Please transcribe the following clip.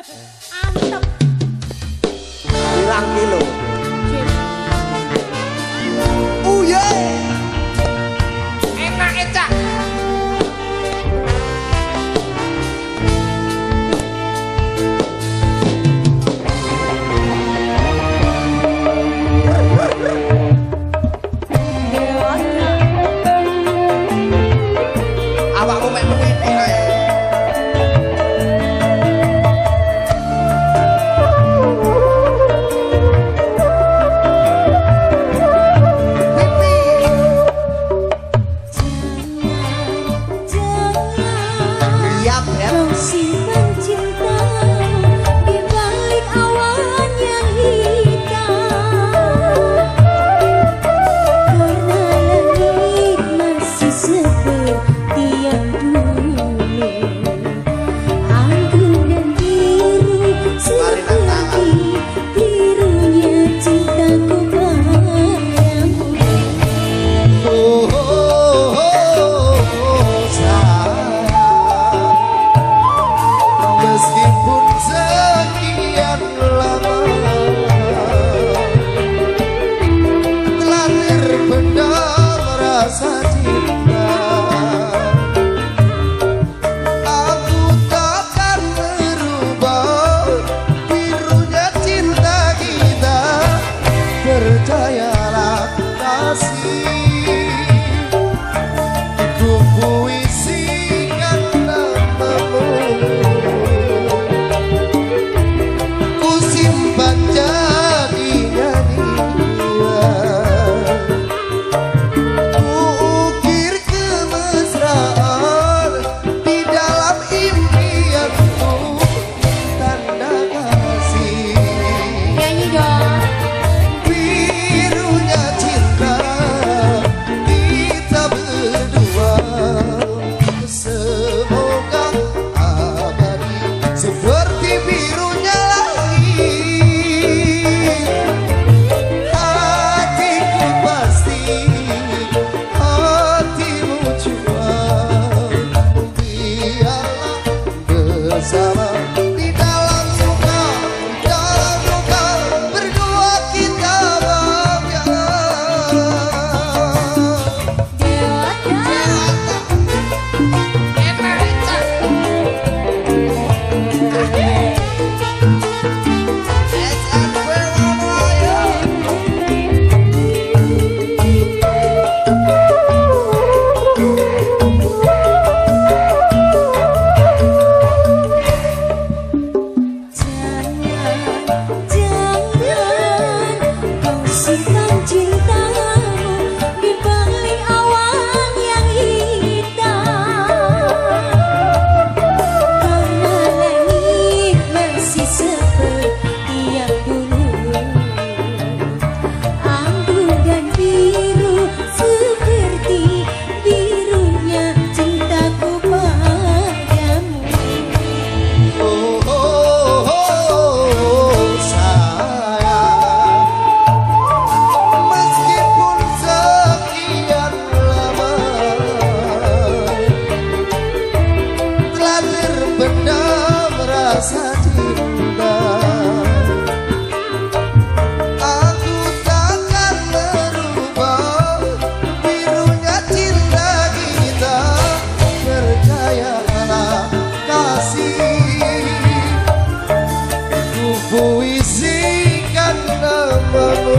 Antep. Pirang kilo? Siap Percayalah bersama puisi kan namamu